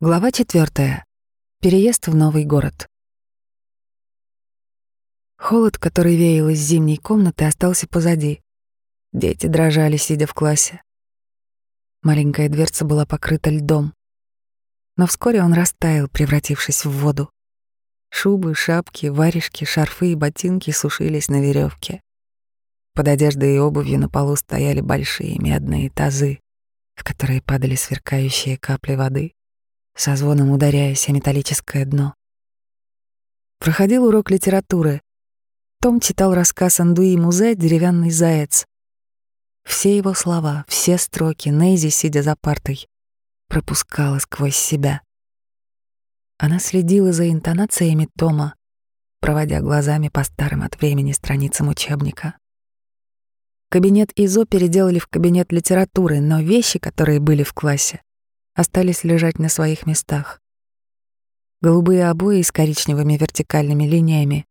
Глава четвертая. Переезд в новый город. Холод, который веял из зимней комнаты, остался позади. Дети дрожали, сидя в классе. Маленькая дверца была покрыта льдом. Но вскоре он растаял, превратившись в воду. Шубы, шапки, варежки, шарфы и ботинки сушились на веревке. Под одеждой и обувью на полу стояли большие медные тазы, в которые падали сверкающие капли воды со звоном ударяясь о металлическое дно. Проходил урок литературы. Том читал рассказ Андуи Музе «Деревянный заяц». Все его слова, все строки Нейзи, сидя за партой, пропускала сквозь себя. Она следила за интонациями Тома, проводя глазами по старым от времени страницам учебника. Кабинет ИЗО переделали в кабинет литературы, но вещи, которые были в классе, остались лежать на своих местах. Голубые обои с коричневыми вертикальными линиями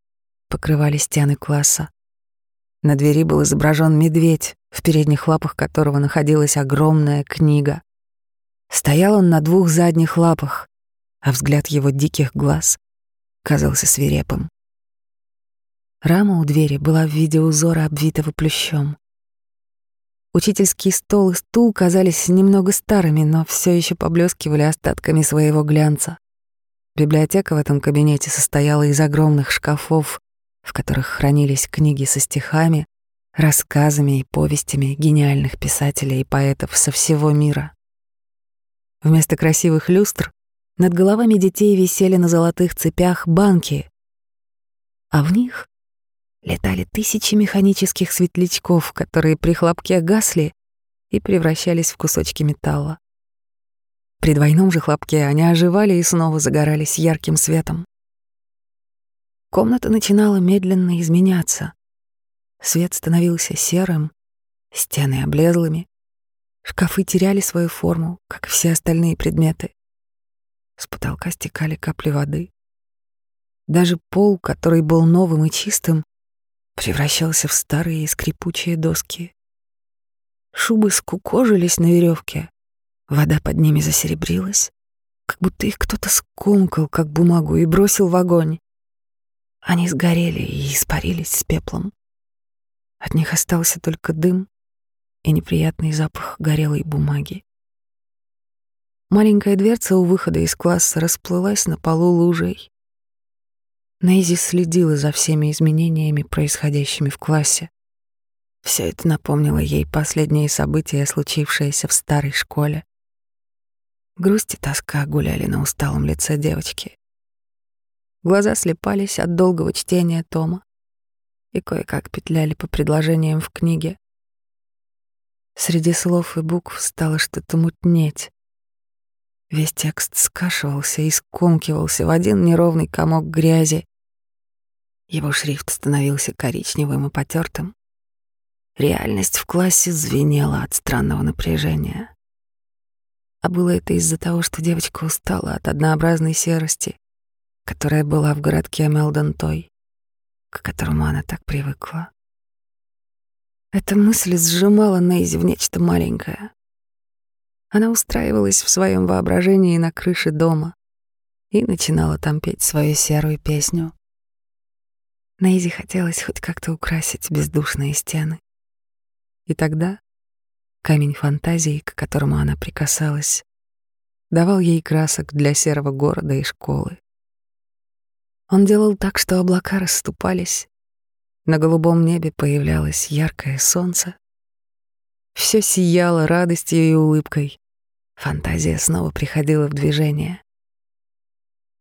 покрывали стены класса. На двери был изображен медведь, в передних лапах которого находилась огромная книга. Стоял он на двух задних лапах, а взгляд его диких глаз казался свирепым. Рама у двери была в виде узора, обвитого плющом. Учительский стол и стул казались немного старыми, но все еще поблескивали остатками своего глянца. Библиотека в этом кабинете состояла из огромных шкафов, в которых хранились книги со стихами, рассказами и повестями гениальных писателей и поэтов со всего мира. Вместо красивых люстр над головами детей висели на золотых цепях банки, а в них летали тысячи механических светлячков, которые при хлопке гасли и превращались в кусочки металла. При двойном же хлопке они оживали и снова загорались ярким светом. Комната начинала медленно изменяться. Свет становился серым, стены облезлыми, шкафы теряли свою форму, как и все остальные предметы. С потолка стекали капли воды. Даже пол, который был новым и чистым, превращался в старые скрипучие доски. Шубы скукожились на веревке, вода под ними засеребрилась, как будто их кто-то скомкал, как бумагу, и бросил в огонь. Они сгорели и испарились с пеплом. От них остался только дым и неприятный запах горелой бумаги. Маленькая дверца у выхода из класса расплылась на полу лужей. Нейзи следила за всеми изменениями, происходящими в классе. Все это напомнило ей последние события, случившиеся в старой школе. Грусть и тоска гуляли на усталом лице девочки. Глаза слепались от долгого чтения тома и кое-как петляли по предложениям в книге. Среди слов и букв стало что-то мутнеть. Весь текст скашивался и скомкивался в один неровный комок грязи. Его шрифт становился коричневым и потертым. Реальность в классе звенела от странного напряжения. А было это из-за того, что девочка устала от однообразной серости, которая была в городке Мелдон Той, к которому она так привыкла. Эта мысль сжимала Нейзи в нечто маленькое, она устраивалась в своем воображении на крыше дома и начинала там петь свою серую песню. Нейзи хотелось хоть как-то украсить бездушные стены. И тогда камень фантазии, к которому она прикасалась, давал ей красок для серого города и школы. Он делал так, что облака расступались, на голубом небе появлялось яркое солнце, все сияло радостью и улыбкой. Фантазия снова приходила в движение.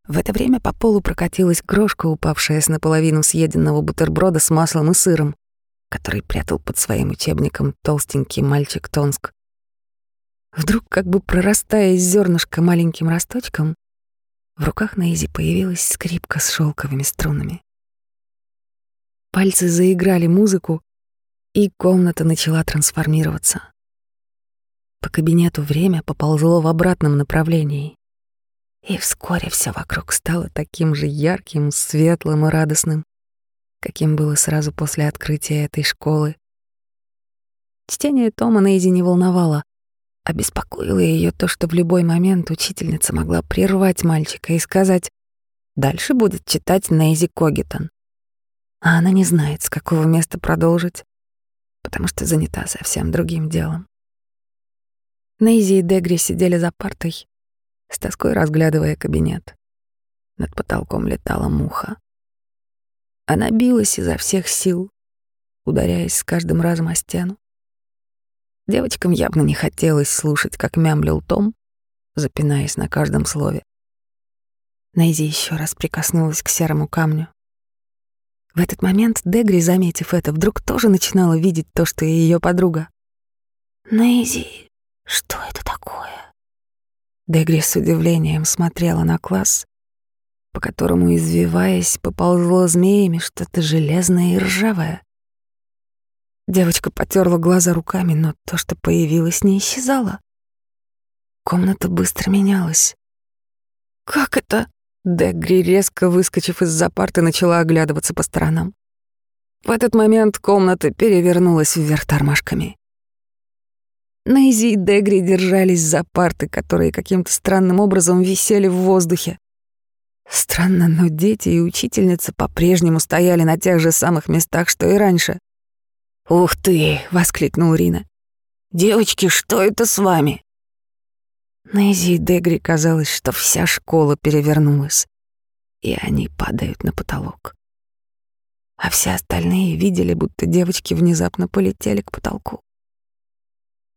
В это время по полу прокатилась крошка, упавшая с наполовину съеденного бутерброда с маслом и сыром, который прятал под своим учебником толстенький мальчик Тонск. Вдруг, как бы прорастая из зернышка маленьким росточком, в руках Нейзи появилась скрипка с шелковыми струнами. Пальцы заиграли музыку, и комната начала трансформироваться. По кабинету время поползло в обратном направлении. И вскоре все вокруг стало таким же ярким, светлым и радостным, каким было сразу после открытия этой школы. Чтение Тома Нейзи не волновало. Обеспокоило ее то, что в любой момент учительница могла прервать мальчика и сказать «Дальше будет читать Нейзи Когитон». А она не знает, с какого места продолжить, потому что занята совсем другим делом. Нейзи и Дегри сидели за партой, с тоской разглядывая кабинет. Над потолком летала муха. Она билась изо всех сил, ударяясь с каждым разом о стену. Девочкам явно не хотелось слушать, как мямлил Том, запинаясь на каждом слове. Нейзи еще раз прикоснулась к серому камню. В этот момент Дегри, заметив это, вдруг тоже начинала видеть то, что и ее подруга. «Нейзи, что это такое?» Дегри с удивлением смотрела на класс, по которому, извиваясь, поползло змеями что-то железное и ржавое. Девочка потерла глаза руками, но то, что появилось, не исчезало. Комната быстро менялась. «Как это?» Дегри, резко выскочив из-за парты, начала оглядываться по сторонам. В этот момент комната перевернулась вверх тормашками. Нейзи и Дегри держались за парты, которые каким-то странным образом висели в воздухе. Странно, но дети и учительница по-прежнему стояли на тех же самых местах, что и раньше. «Ух ты!» — воскликнул Рина. «Девочки, что это с вами?» Нейзи и Дегри казалось, что вся школа перевернулась, и они падают на потолок. А все остальные видели, будто девочки внезапно полетели к потолку.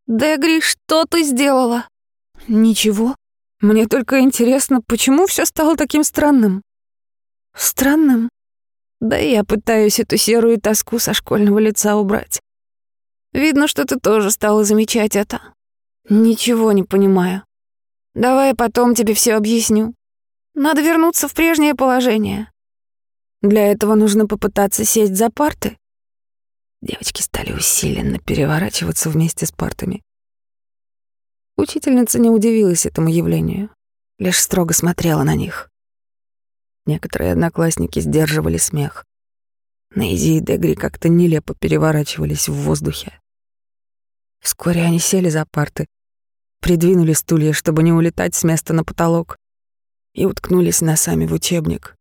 «Дегри, что ты сделала?» «Ничего», мне только интересно, почему все стало таким странным? Странным? Да я пытаюсь эту серую тоску со школьного лица убрать. Видно, что ты тоже стала замечать это. Ничего не понимаю. Давай потом тебе все объясню. Надо вернуться в прежнее положение. Для этого нужно попытаться сесть за парты. Девочки стали усиленно переворачиваться вместе с партами. Учительница не удивилась этому явлению, лишь строго смотрела на них. Некоторые одноклассники сдерживали смех. Нейзи и Дегри как-то нелепо переворачивались в воздухе. Вскоре они сели за парты, придвинули стулья, чтобы не улетать с места на потолок, и уткнулись носами в учебник.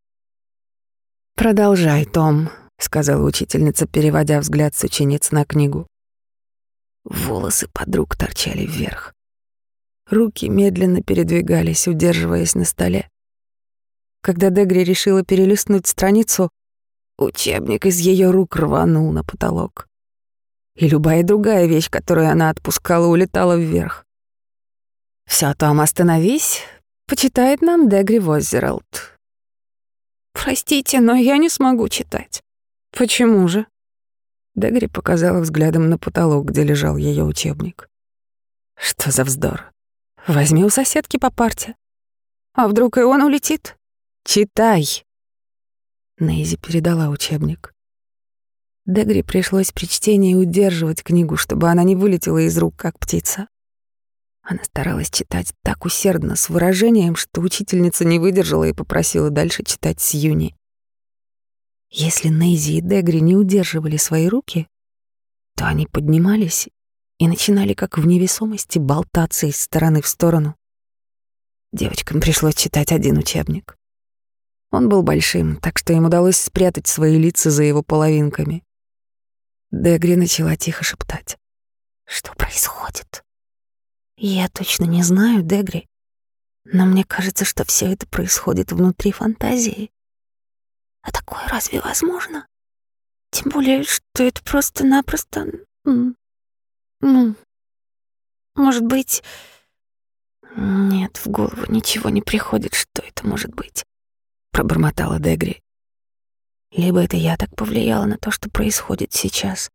«Продолжай, Том», — сказала учительница, переводя взгляд с учениц на книгу. Волосы подруг торчали вверх. Руки медленно передвигались, удерживаясь на столе. Когда Дегри решила перелистнуть страницу, учебник из ее рук рванул на потолок. И любая другая вещь, которую она отпускала, улетала вверх. «Всё, Том, остановись. Почитает нам Дегри Воззералд». «Простите, но я не смогу читать». «Почему же?» Дегри показала взглядом на потолок, где лежал ее учебник. «Что за вздор? Возьми у соседки по парте. А вдруг и он улетит? Читай. Нейзи передала учебник. Дегри пришлось при чтении удерживать книгу, чтобы она не вылетела из рук, как птица. Она старалась читать так усердно, с выражением, что учительница не выдержала и попросила дальше читать с Юни. Если Нейзи и Дегри не удерживали свои руки, то они поднимались и начинали, как в невесомости, болтаться из стороны в сторону. Девочкам пришлось читать один учебник. Он был большим, так что им удалось спрятать свои лица за его половинками. Дегри начала тихо шептать. «Что происходит?» «Я точно не знаю, Дегри, но мне кажется, что все это происходит внутри фантазии. А такое разве возможно? Тем более, что это просто-напросто ну, может быть... Нет, в голову ничего не приходит, что это может быть. Пробормотала Дегри. Либо это я так повлияла на то, что происходит сейчас,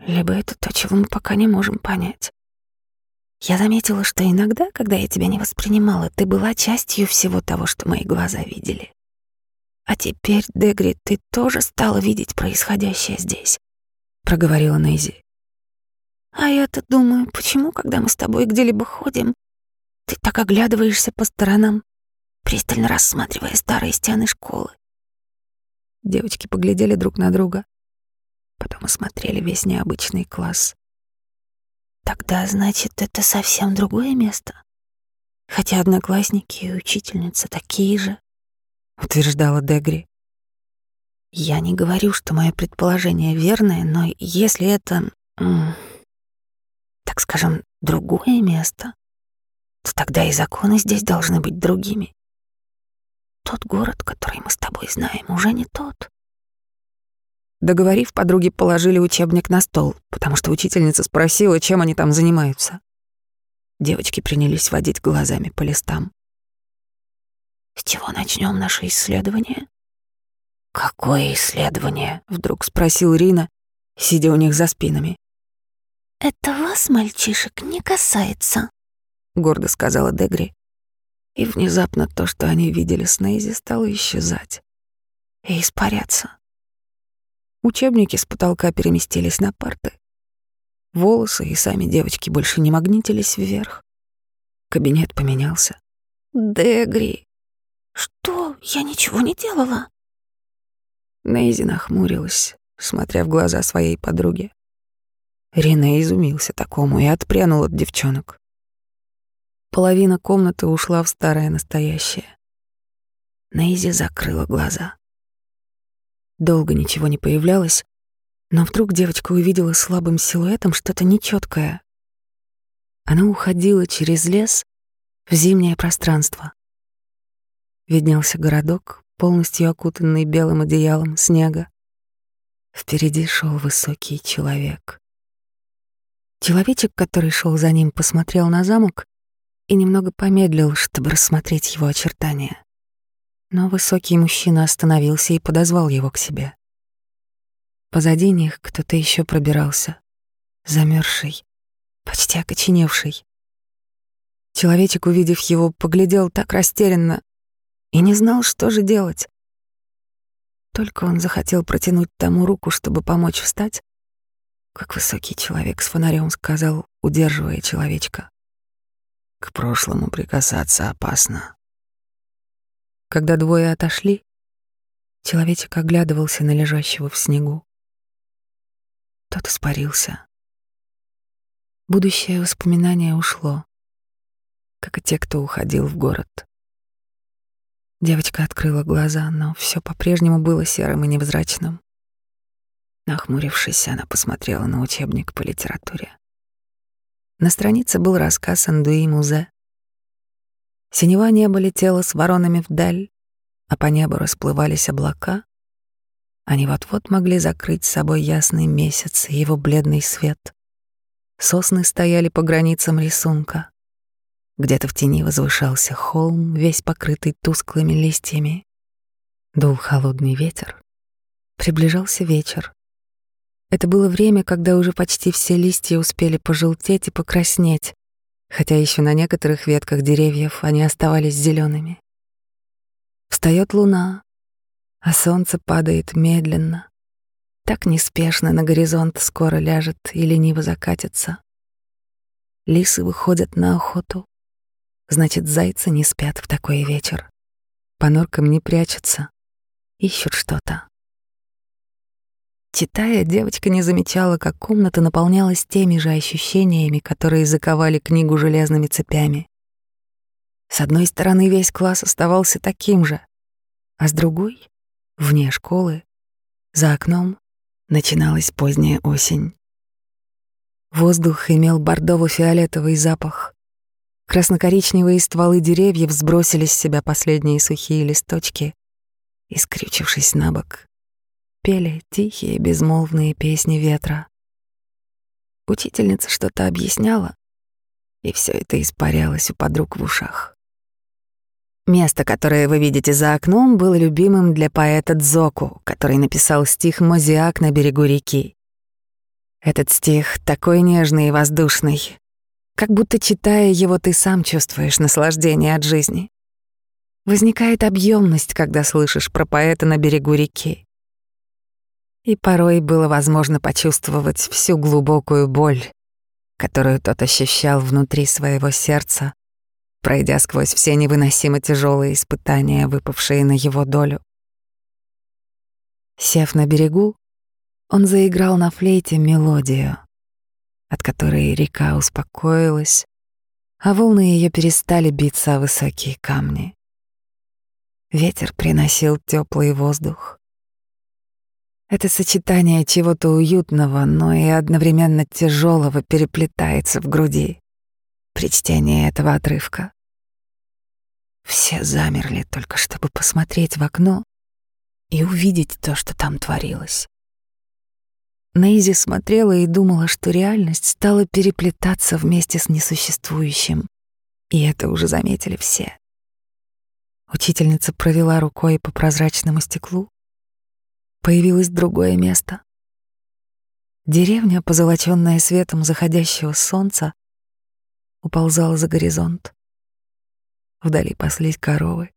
либо это то, чего мы пока не можем понять. Я заметила, что иногда, когда я тебя не воспринимала, ты была частью всего того, что мои глаза видели. А теперь, Дегри, ты тоже стала видеть происходящее здесь, проговорила Нейзи. А я-то думаю, почему, когда мы с тобой где-либо ходим, ты так оглядываешься по сторонам, пристально рассматривая старые стены школы. Девочки поглядели друг на друга, потом осмотрели весь необычный класс. Тогда, значит, это совсем другое место. Хотя одноклассники и учительница такие же, утверждала Дегри. Я не говорю, что мое предположение верное, но если это, так скажем, другое место, то тогда и законы здесь должны быть другими. Тот город, который мы с тобой знаем, уже не тот. Договорив, подруги положили учебник на стол, потому что учительница спросила, чем они там занимаются. Девочки принялись водить глазами по листам. «С чего начнем наше исследование?» «Какое исследование?» — вдруг спросил Рина, сидя у них за спинами. «Это вас, мальчишек, не касается», — гордо сказала Дегри. И внезапно то, что они видели с Нейзи, стало исчезать и испаряться. Учебники с потолка переместились на парты. Волосы и сами девочки больше не магнитились вверх. Кабинет поменялся. «Дегри, что? Я ничего не делала». Нейзи нахмурилась, смотря в глаза своей подруги. Рина изумился такому и отпрянул от девчонок. Половина комнаты ушла в старое настоящее. Нейзи закрыла глаза. Долго ничего не появлялось, но вдруг девочка увидела слабым силуэтом что-то нечеткое. Она уходила через лес в зимнее пространство. Виднелся городок, полностью окутанный белым одеялом снега. Впереди шел высокий человек. Человечек, который шел за ним, посмотрел на замок и немного помедлил, чтобы рассмотреть его очертания. Но высокий мужчина остановился и подозвал его к себе. Позади них кто-то еще пробирался, замерзший, почти окоченевший. Человечек, увидев его, поглядел так растерянно и не знал, что же делать. Только он захотел протянуть тому руку, чтобы помочь встать, как высокий человек с фонарем сказал, удерживая человечка. К прошлому прикасаться опасно. Когда двое отошли, человечек оглядывался на лежащего в снегу. Тот испарился. Будущее воспоминание ушло, как и те, кто уходил в город. Девочка открыла глаза, но все по-прежнему было серым и невзрачным. Нахмурившись, она посмотрела на учебник по литературе. На странице был рассказ Андуи Музе Синева небо летело с воронами вдаль, а по небу расплывались облака. Они вот-вот могли закрыть собой ясный месяц и его бледный свет. Сосны стояли по границам рисунка. Где-то в тени возвышался холм, весь покрытый тусклыми листьями. Дул холодный ветер. Приближался вечер. Это было время, когда уже почти все листья успели пожелтеть и покраснеть, хотя еще на некоторых ветках деревьев они оставались зелеными. Встает луна, а солнце падает медленно. Так неспешно на горизонт скоро ляжет и лениво закатится. Лисы выходят на охоту. Значит, зайцы не спят в такой вечер. По норкам не прячутся, ищут что-то. Читая, девочка не замечала, как комната наполнялась теми же ощущениями, которые заковали книгу железными цепями. С одной стороны, весь класс оставался таким же, а с другой, вне школы, за окном, начиналась поздняя осень. Воздух имел бордово-фиолетовый запах. Красно-коричневые стволы деревьев сбросили с себя последние сухие листочки и, скрючившись на бок, пели тихие безмолвные песни ветра. Учительница что-то объясняла, и все это испарялось у подруг в ушах. Место, которое вы видите за окном, было любимым для поэта Дзоку, который написал стих «Мозиак на берегу реки». Этот стих такой нежный и воздушный, как будто читая его, ты сам чувствуешь наслаждение от жизни. Возникает объемность, когда слышишь про поэта на берегу реки и порой было возможно почувствовать всю глубокую боль, которую тот ощущал внутри своего сердца, пройдя сквозь все невыносимо тяжелые испытания, выпавшие на его долю. Сев на берегу, он заиграл на флейте мелодию. от которой река успокоилась, а волны ее перестали биться о высокие камни. Ветер приносил теплый воздух. Это сочетание чего-то уютного, но и одновременно тяжелого переплетается в груди при чтении этого отрывка. Все замерли только чтобы посмотреть в окно и увидеть то, что там творилось. Нейзи смотрела и думала, что реальность стала переплетаться вместе с несуществующим, и это уже заметили все. Учительница провела рукой по прозрачному стеклу. Появилось другое место. Деревня, позолоченная светом заходящего солнца, уползала за горизонт. Вдали паслись коровы.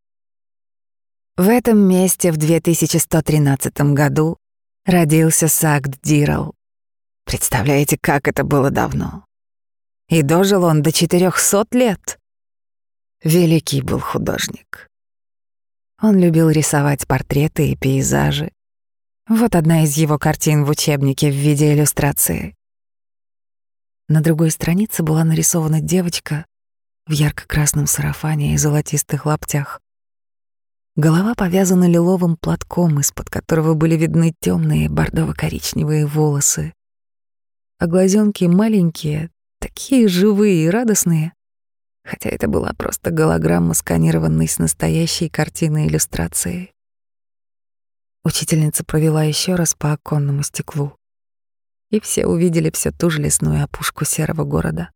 В этом месте в 2113 году родился Сагд Дирал. Представляете, как это было давно? И дожил он до 400 лет. Великий был художник. Он любил рисовать портреты и пейзажи. Вот одна из его картин в учебнике в виде иллюстрации. На другой странице была нарисована девочка в ярко-красном сарафане и золотистых лаптях. Голова повязана лиловым платком, из-под которого были видны темные бордово-коричневые волосы. А глазенки маленькие, такие живые и радостные, хотя это была просто голограмма, сканированной с настоящей картины иллюстрации. Учительница провела еще раз по оконному стеклу, и все увидели всю ту же лесную опушку серого города.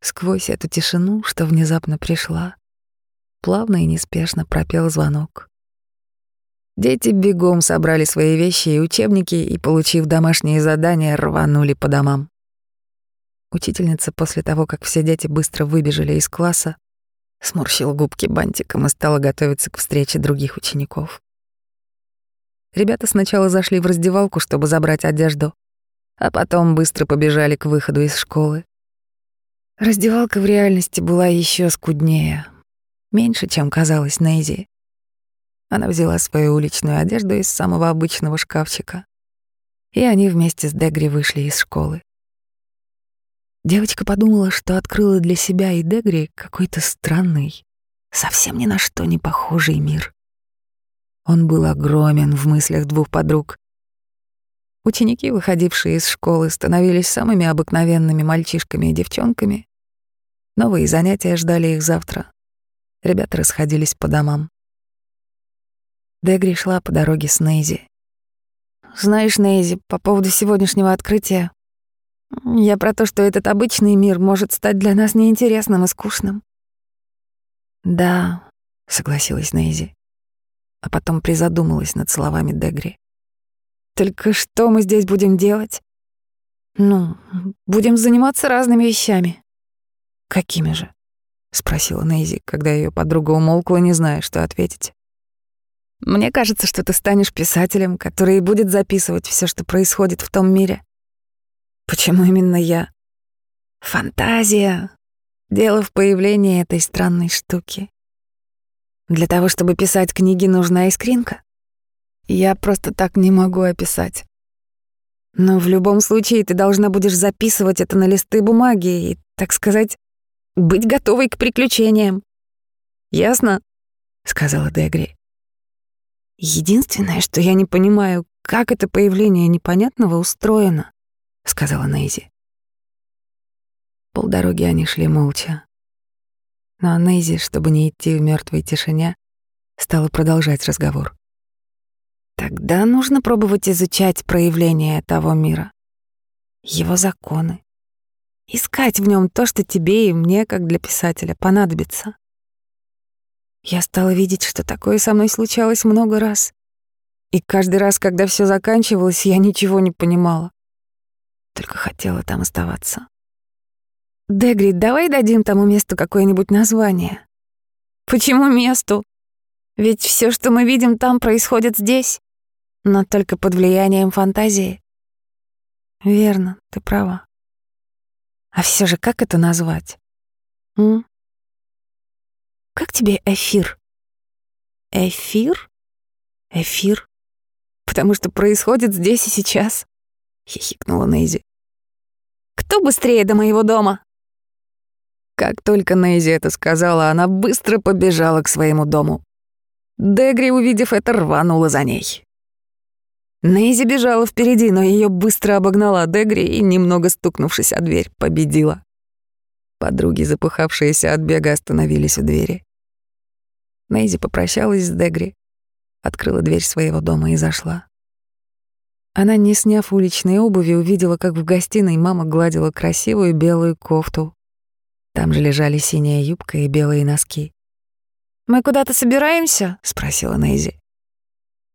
Сквозь эту тишину, что внезапно пришла, плавно и неспешно пропел звонок. Дети бегом собрали свои вещи и учебники и, получив домашние задания, рванули по домам. Учительница после того, как все дети быстро выбежали из класса, сморщила губки бантиком и стала готовиться к встрече других учеников. Ребята сначала зашли в раздевалку, чтобы забрать одежду, а потом быстро побежали к выходу из школы. Раздевалка в реальности была еще скуднее, меньше, чем казалось Нейзи. Она взяла свою уличную одежду из самого обычного шкафчика, и они вместе с Дегри вышли из школы. Девочка подумала, что открыла для себя и Дегри какой-то странный, совсем ни на что не похожий мир. Он был огромен в мыслях двух подруг. Ученики, выходившие из школы, становились самыми обыкновенными мальчишками и девчонками, Новые занятия ждали их завтра. Ребята расходились по домам. Дегри шла по дороге с Нейзи. «Знаешь, Нейзи, по поводу сегодняшнего открытия, я про то, что этот обычный мир может стать для нас неинтересным и скучным». «Да», — согласилась Нейзи, а потом призадумалась над словами Дегри. «Только что мы здесь будем делать?» «Ну, будем заниматься разными вещами. «Какими же?» — спросила Нейзи, когда ее подруга умолкла, не зная, что ответить. «Мне кажется, что ты станешь писателем, который будет записывать все, что происходит в том мире». «Почему именно я?» «Фантазия. Дело в появлении этой странной штуки. Для того, чтобы писать книги, нужна искринка. Я просто так не могу описать. Но в любом случае ты должна будешь записывать это на листы бумаги и, так сказать, быть готовой к приключениям. Ясно? сказала Дегри. Единственное, что я не понимаю, как это появление непонятного устроено, сказала Нейзи. Полдороги они шли молча. Но Нейзи, чтобы не идти в мертвой тишине, стала продолжать разговор. Тогда нужно пробовать изучать проявления того мира, его законы, искать в нем то, что тебе и мне, как для писателя, понадобится. Я стала видеть, что такое со мной случалось много раз. И каждый раз, когда все заканчивалось, я ничего не понимала. Только хотела там оставаться. Дегри, давай дадим тому месту какое-нибудь название. Почему месту? Ведь все, что мы видим там, происходит здесь, но только под влиянием фантазии. Верно, ты права. А все же как это назвать? М? Как тебе эфир? Эфир? Эфир? Потому что происходит здесь и сейчас, хихикнула Нейзи. Кто быстрее до моего дома?» Как только Нейзи это сказала, она быстро побежала к своему дому. Дегри, увидев это, рванула за ней. Нейзи бежала впереди, но ее быстро обогнала Дегри и, немного стукнувшись о дверь, победила. Подруги, запыхавшиеся от бега, остановились у двери. Нейзи попрощалась с Дегри, открыла дверь своего дома и зашла. Она, не сняв уличной обуви, увидела, как в гостиной мама гладила красивую белую кофту. Там же лежали синяя юбка и белые носки. «Мы куда-то собираемся?» — спросила Нейзи.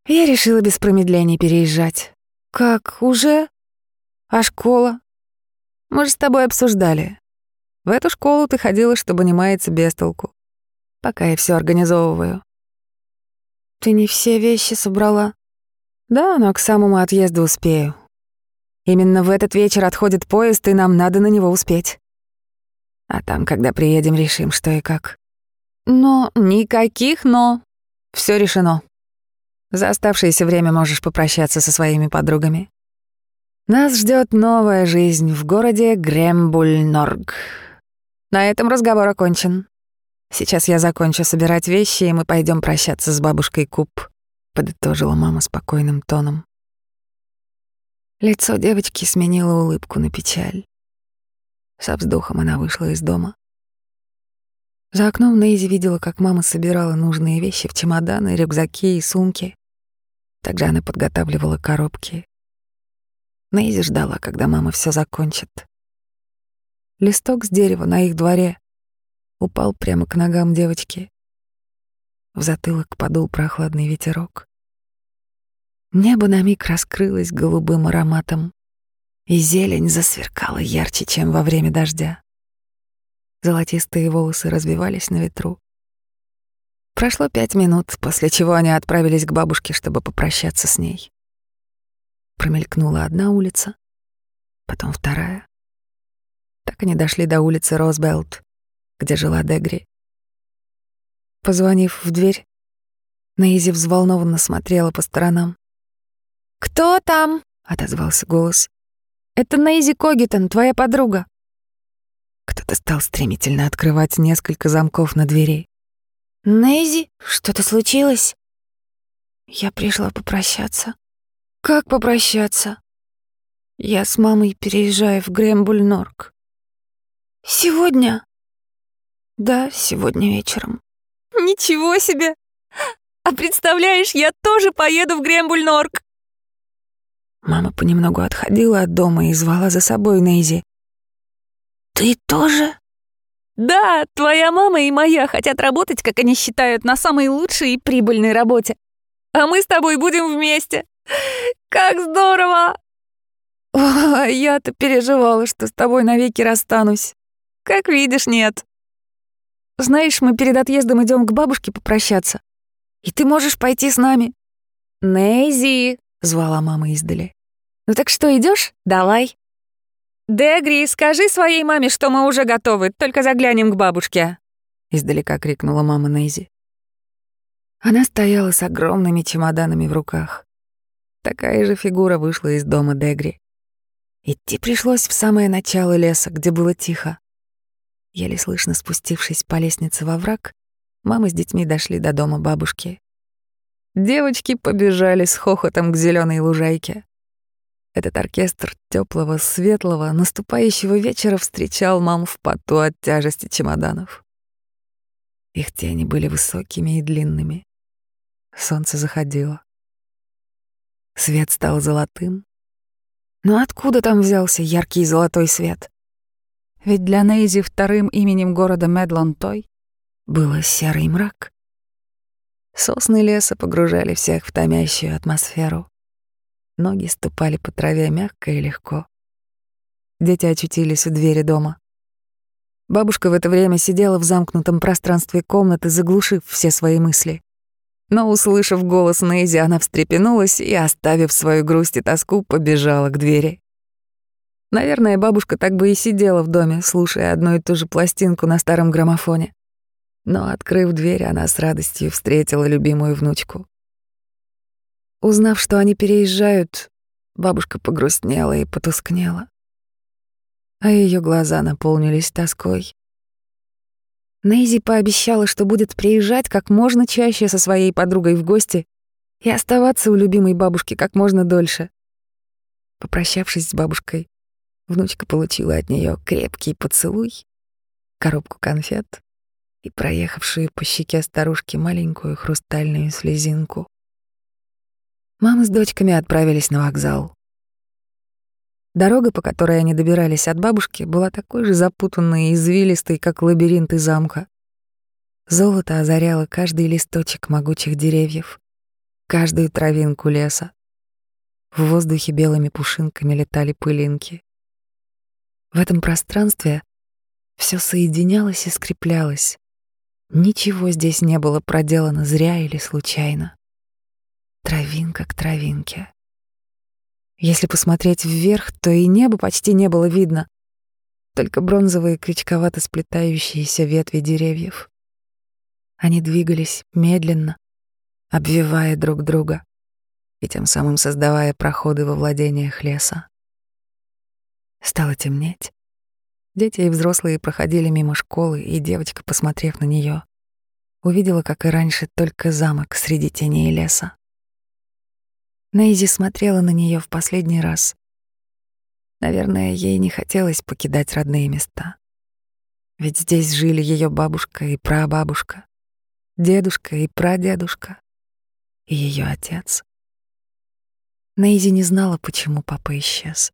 Я решила без промедлений переезжать. «Как, уже? А школа?» «Мы же с тобой обсуждали. В эту школу ты ходила, чтобы не маяться без толку. Пока я все организовываю». «Ты не все вещи собрала?» Да, но к самому отъезду успею. Именно в этот вечер отходит поезд, и нам надо на него успеть. А там, когда приедем, решим, что и как. Но никаких «но». Все решено. За оставшееся время можешь попрощаться со своими подругами. Нас ждет новая жизнь в городе Грембуль-Норг. На этом разговор окончен. Сейчас я закончу собирать вещи, и мы пойдем прощаться с бабушкой Куб подытожила мама спокойным тоном. Лицо девочки сменило улыбку на печаль. Со вздохом она вышла из дома. За окном Нейзи видела, как мама собирала нужные вещи в чемоданы, рюкзаки и сумки. Также она подготавливала коробки. Нейзи ждала, когда мама все закончит. Листок с дерева на их дворе упал прямо к ногам девочки. В затылок подул прохладный ветерок. Небо на миг раскрылось голубым ароматом, и зелень засверкала ярче, чем во время дождя. Золотистые волосы развивались на ветру. Прошло пять минут, после чего они отправились к бабушке, чтобы попрощаться с ней. Промелькнула одна улица, потом вторая. Так они дошли до улицы Росбелт, где жила Дегри. Позвонив в дверь, Нейзи взволнованно смотрела по сторонам. «Кто там?» — отозвался голос. «Это Нейзи Когитон, твоя подруга». Кто-то стал стремительно открывать несколько замков на двери. «Нейзи, что-то случилось?» Я пришла попрощаться. «Как попрощаться?» Я с мамой переезжаю в Грэмбуль-Норк. «Сегодня?» «Да, сегодня вечером». «Ничего себе! А представляешь, я тоже поеду в Грэмбуль-Норк!» Мама понемногу отходила от дома и звала за собой Нейзи. «Ты тоже?» «Да, твоя мама и моя хотят работать, как они считают, на самой лучшей и прибыльной работе. А мы с тобой будем вместе. Как здорово!» О, я-то переживала, что с тобой навеки расстанусь. Как видишь, нет. Знаешь, мы перед отъездом идем к бабушке попрощаться. И ты можешь пойти с нами. Нейзи, звала мама издали. «Ну так что, идешь? Давай». «Дегри, скажи своей маме, что мы уже готовы, только заглянем к бабушке», — издалека крикнула мама Нейзи. Она стояла с огромными чемоданами в руках. Такая же фигура вышла из дома Дегри. Идти пришлось в самое начало леса, где было тихо. Еле слышно спустившись по лестнице во враг, мама с детьми дошли до дома бабушки. Девочки побежали с хохотом к зеленой лужайке. Этот оркестр теплого, светлого, наступающего вечера встречал маму в поту от тяжести чемоданов. Их тени были высокими и длинными. Солнце заходило. Свет стал золотым. Но откуда там взялся яркий золотой свет? Ведь для Нейзи вторым именем города Медлон-Той было серый мрак. Сосны леса погружали всех в томящую атмосферу. Ноги ступали по траве мягко и легко. Дети очутились у двери дома. Бабушка в это время сидела в замкнутом пространстве комнаты, заглушив все свои мысли. Но, услышав голос Нейзи, она встрепенулась и, оставив свою грусть и тоску, побежала к двери. Наверное, бабушка так бы и сидела в доме, слушая одну и ту же пластинку на старом граммофоне. Но, открыв дверь, она с радостью встретила любимую внучку. Узнав, что они переезжают, бабушка погрустнела и потускнела. а ее глаза наполнились тоской. Нейзи пообещала, что будет приезжать как можно чаще со своей подругой в гости и оставаться у любимой бабушки как можно дольше. Попрощавшись с бабушкой, внучка получила от нее крепкий поцелуй, коробку конфет и проехавшую по щеке старушки маленькую хрустальную слезинку. Мама с дочками отправились на вокзал. Дорога, по которой они добирались от бабушки, была такой же запутанной и извилистой, как лабиринты замка. Золото озаряло каждый листочек могучих деревьев, каждую травинку леса. В воздухе белыми пушинками летали пылинки. В этом пространстве все соединялось и скреплялось. Ничего здесь не было проделано зря или случайно. Травинка к травинке. Если посмотреть вверх, то и небо почти не было видно, только бронзовые крючковато сплетающиеся ветви деревьев. Они двигались медленно, обвивая друг друга и тем самым создавая проходы во владениях леса. Стало темнеть. Дети и взрослые проходили мимо школы, и девочка, посмотрев на нее, увидела, как и раньше, только замок среди теней леса. Нейзи смотрела на нее в последний раз. Наверное, ей не хотелось покидать родные места. Ведь здесь жили ее бабушка и прабабушка, дедушка и прадедушка, и ее отец. Нейзи не знала, почему папа исчез.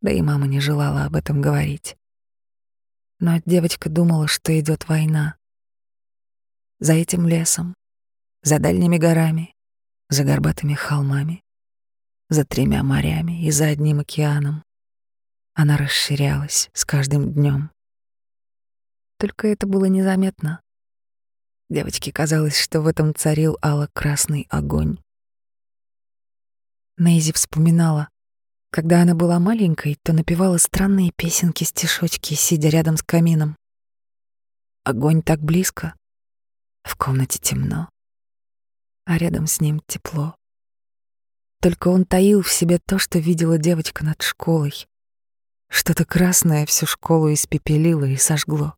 Да и мама не желала об этом говорить. Но девочка думала, что идет война. За этим лесом, за дальними горами, за горбатыми холмами, за тремя морями и за одним океаном. Она расширялась с каждым днем. Только это было незаметно. Девочке казалось, что в этом царил ало-красный огонь. Нейзи вспоминала, когда она была маленькой, то напевала странные песенки-стишочки, сидя рядом с камином. Огонь так близко, в комнате темно а рядом с ним тепло. Только он таил в себе то, что видела девочка над школой. Что-то красное всю школу испепелило и сожгло.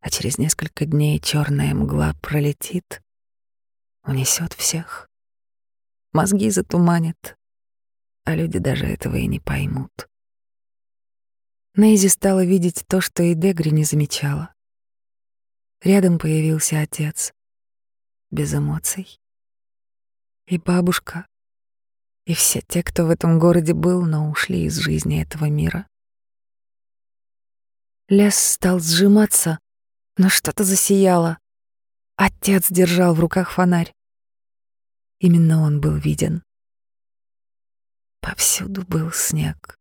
А через несколько дней черная мгла пролетит, унесет всех. Мозги затуманит, а люди даже этого и не поймут. Нейзи стала видеть то, что и Дегри не замечала. Рядом появился отец без эмоций. И бабушка, и все те, кто в этом городе был, но ушли из жизни этого мира. Лес стал сжиматься, но что-то засияло. Отец держал в руках фонарь. Именно он был виден. Повсюду был снег.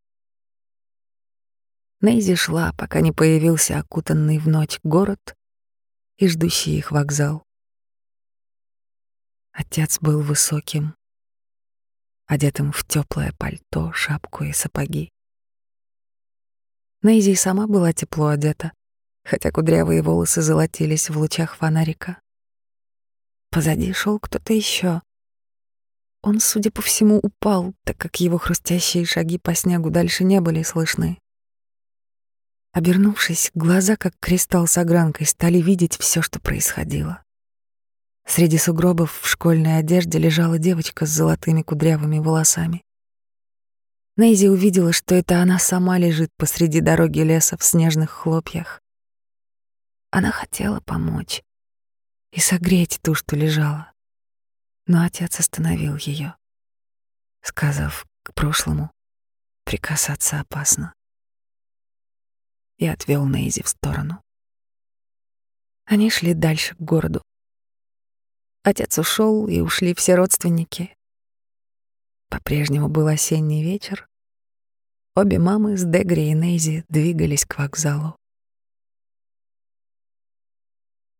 Нейзи шла, пока не появился окутанный в ночь город и ждущий их вокзал. Отец был высоким, одетым в теплое пальто, шапку и сапоги. Нейзи сама была тепло одета, хотя кудрявые волосы золотились в лучах фонарика. Позади шел кто-то еще. Он, судя по всему, упал, так как его хрустящие шаги по снегу дальше не были слышны. Обернувшись, глаза, как кристалл с огранкой, стали видеть все, что происходило. Среди сугробов в школьной одежде лежала девочка с золотыми кудрявыми волосами. Нейзи увидела, что это она сама лежит посреди дороги леса в снежных хлопьях. Она хотела помочь и согреть ту, что лежала. Но отец остановил ее, сказав к прошлому прикасаться опасно. И отвел Нейзи в сторону. Они шли дальше к городу. Отец ушел, и ушли все родственники. По-прежнему был осенний вечер. Обе мамы с Дегри и Нейзи двигались к вокзалу.